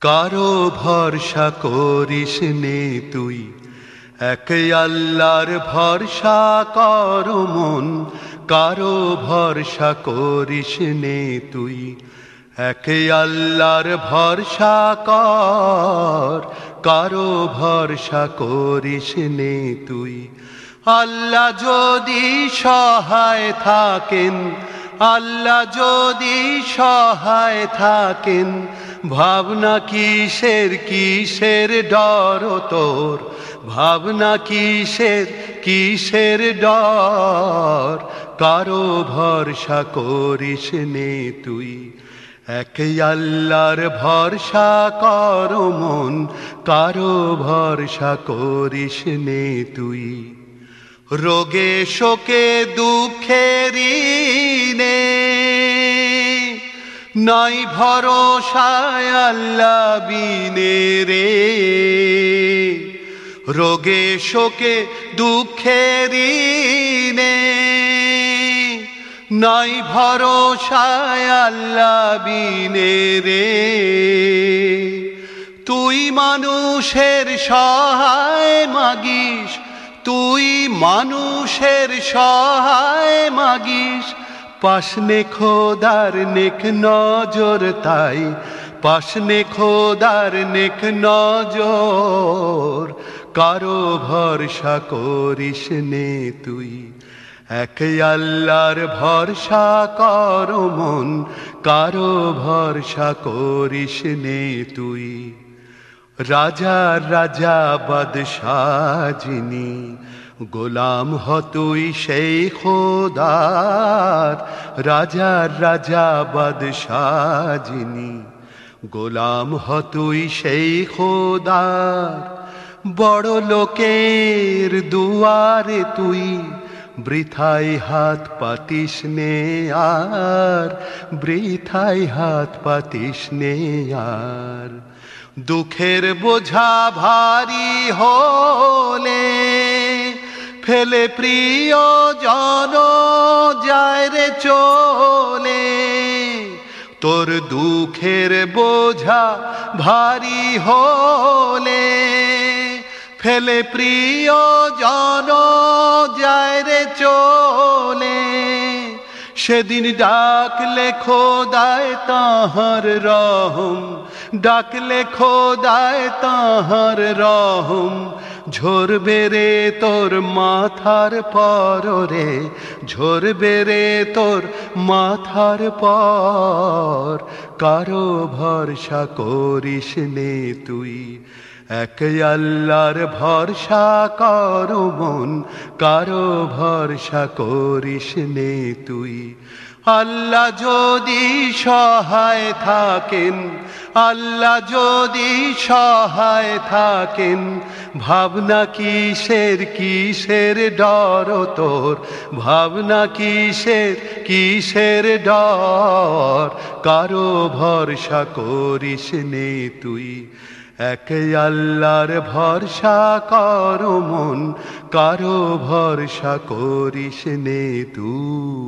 কারও ভরসা করিস নে তুই। এক আল্লাহর ভরসা কর মন, কারও ভরসা করিস নে তুই। এক আল্লাহর ভরসা কর, কারও ভরসা করিস নে তুই। আল্লাহ যদি সহায় থাকেন আল্লাহ যদি সহায় থাকেন, ভাবনা কিসের কিসের ডর তোর? ভাবনা কিসের কিসের ডর? কারও ভরসা করিস নে তুই। এক আল্লাহর ভরসা কর মন, কারও ভরসা করিস নে তুই। রোগে শোকে দুঃখেরি নে নাই ভরসায় আল্লাহ বিনে রে। রোগে, শোকে, দুঃখেরি নাই ভরসায় আল্লাহ বিনে রে। তুই মানুষের সহায় মাগিস, তুই মানুষের সহায় মাগিস। পাশনে খোদার নেক নজর তাই, পাশনে খোদার নেক নজর, কারও ভরসা করিস নে তুই। এক আল্লাহর ভরসা কর মন, কারও ভরসা করিস নে তুই। রাজা রাজা, বাদশাহ গোলাম হতুই সেই খোদার, রাজা রাজা বাদশাহ গোলাম হতুই সেই খোদার, বড় লোকের দুয়ারে তুই। বৃথাই হাত পাতিস নে আর বৃথাই হাত পাতিস নে আর। দুঃখের বোঝা ভারী হলে ফেলে প্রিয় জন যায় রে চলে। তোর দুঃখের বোঝা ভারী হলে। ফেলে প্রিয় জন যায় রে চলে। সেদিন ডাকলে খোদায় তাহার রহম, ডাকলে খোদায় তাহার রহম। ঝরবে রে তোর মাথার পর রে ঝরবে রে তোর মাথার পর। কারও ভরসা করিস নে তুই এক আল্লাহর ভরসা কর মন, কারও ভরসা করিস নে তুই। আল্লাহ যদি সহায় থাকেন, আল্লাহ যদি সহায় থাকেন, ভাবনা কিসের কিসের ডর তোর? ভাবনা কিসের কিসের ডর? কারও ভরসা করিস নে তুই। এক আল্লাহর ভরসা কর মন কারও ভরসা করিস নে তুই।